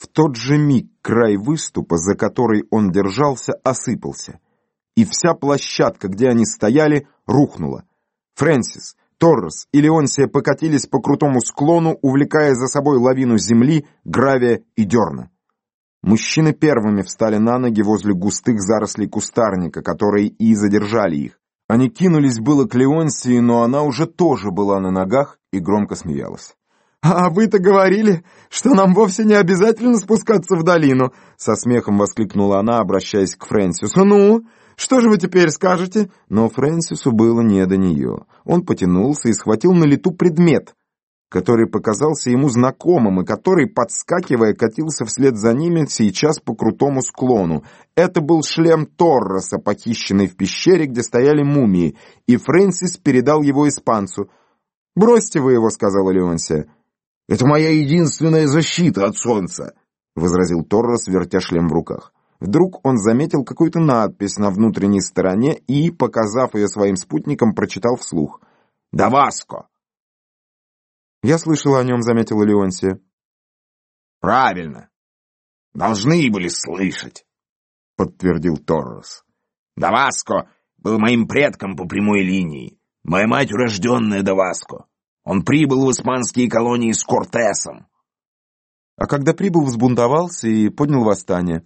В тот же миг край выступа, за который он держался, осыпался, и вся площадка, где они стояли, рухнула. Фрэнсис, Торрес и Леонсия покатились по крутому склону, увлекая за собой лавину земли, гравия и дерна. Мужчины первыми встали на ноги возле густых зарослей кустарника, которые и задержали их. Они кинулись было к Леонсии, но она уже тоже была на ногах и громко смеялась. «А вы-то говорили, что нам вовсе не обязательно спускаться в долину!» Со смехом воскликнула она, обращаясь к Фрэнсису. «Ну, что же вы теперь скажете?» Но Фрэнсису было не до нее. Он потянулся и схватил на лету предмет, который показался ему знакомым и который, подскакивая, катился вслед за ними сейчас по крутому склону. Это был шлем Торроса, похищенный в пещере, где стояли мумии, и Фрэнсис передал его испанцу. «Бросьте вы его», — сказала Леонсия. «Это моя единственная защита от солнца», — возразил Торрос, вертя шлем в руках. Вдруг он заметил какую-то надпись на внутренней стороне и, показав ее своим спутникам, прочитал вслух. «Даваско!» «Я слышала о нем», — заметила Леонсия. «Правильно. Должны были слышать», — подтвердил Торрос. «Даваско был моим предком по прямой линии. Моя мать урожденная Даваско. Он прибыл в испанские колонии с Кортесом». «А когда прибыл, взбунтовался и поднял восстание»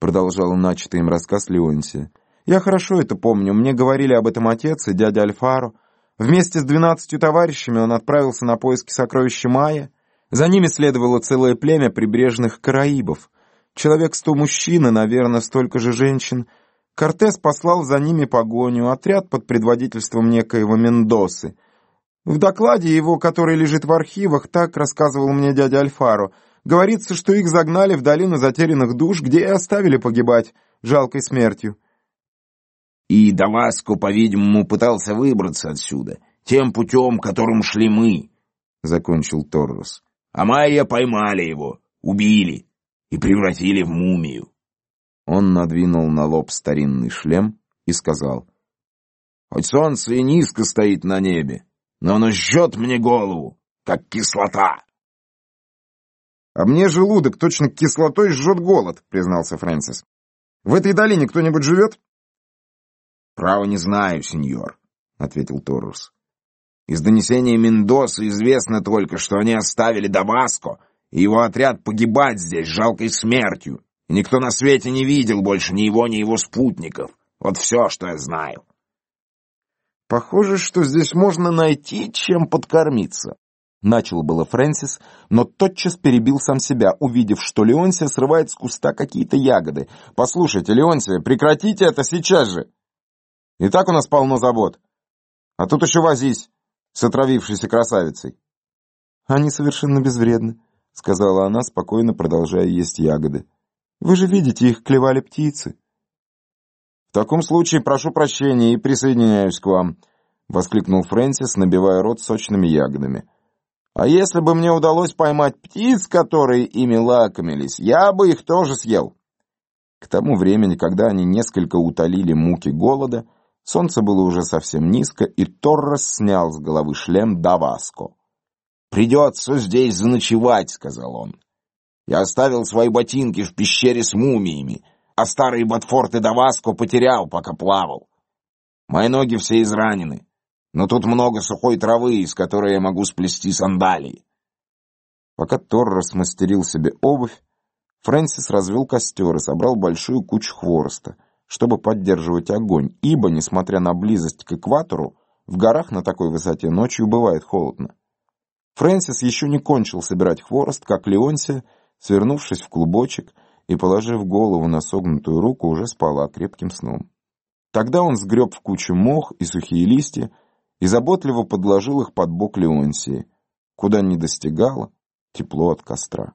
продолжал начатый им рассказ Леонтия. «Я хорошо это помню. Мне говорили об этом отец и дядя Альфаро. Вместе с двенадцатью товарищами он отправился на поиски сокровища Майя. За ними следовало целое племя прибрежных караибов. Человек сто мужчин и, наверное, столько же женщин. Кортес послал за ними погоню, отряд под предводительством некоего Мендосы. В докладе его, который лежит в архивах, так рассказывал мне дядя Альфаро — Говорится, что их загнали в долину затерянных душ, где и оставили погибать жалкой смертью. И Даваско, по-видимому, пытался выбраться отсюда, тем путем, которым шли мы, — закончил Торрос. А Майя поймали его, убили и превратили в мумию. Он надвинул на лоб старинный шлем и сказал, «Хоть солнце и низко стоит на небе, но оно жжет мне голову, как кислота». «А мне желудок точно кислотой жжет голод», — признался Фрэнсис. «В этой долине кто-нибудь живет?» «Право не знаю, сеньор», — ответил Торус. «Из донесения Мендоса известно только, что они оставили Дамаско, и его отряд погибать здесь жалкой смертью. И никто на свете не видел больше ни его, ни его спутников. Вот все, что я знаю». «Похоже, что здесь можно найти, чем подкормиться», Начал было Фрэнсис, но тотчас перебил сам себя, увидев, что Леонсия срывает с куста какие-то ягоды. «Послушайте, Леонсия, прекратите это сейчас же! И так у нас полно забот. А тут еще возись с отравившейся красавицей». «Они совершенно безвредны», — сказала она, спокойно продолжая есть ягоды. «Вы же видите, их клевали птицы». «В таком случае прошу прощения и присоединяюсь к вам», — воскликнул Фрэнсис, набивая рот сочными ягодами. А если бы мне удалось поймать птиц, которые ими лакомились, я бы их тоже съел. К тому времени, когда они несколько утолили муки голода, солнце было уже совсем низко, и Торрес снял с головы шлем Даваско. «Придется здесь заночевать», — сказал он. «Я оставил свои ботинки в пещере с мумиями, а старые ботфорты Даваско потерял, пока плавал. Мои ноги все изранены но тут много сухой травы, из которой я могу сплести сандалии. Пока Тор смастерил себе обувь, Фрэнсис развел костер и собрал большую кучу хвороста, чтобы поддерживать огонь, ибо, несмотря на близость к экватору, в горах на такой высоте ночью бывает холодно. Фрэнсис еще не кончил собирать хворост, как Леонсия, свернувшись в клубочек и положив голову на согнутую руку, уже спала крепким сном. Тогда он сгреб в кучу мох и сухие листья, и заботливо подложил их под бок Леонсии, куда не достигало тепло от костра.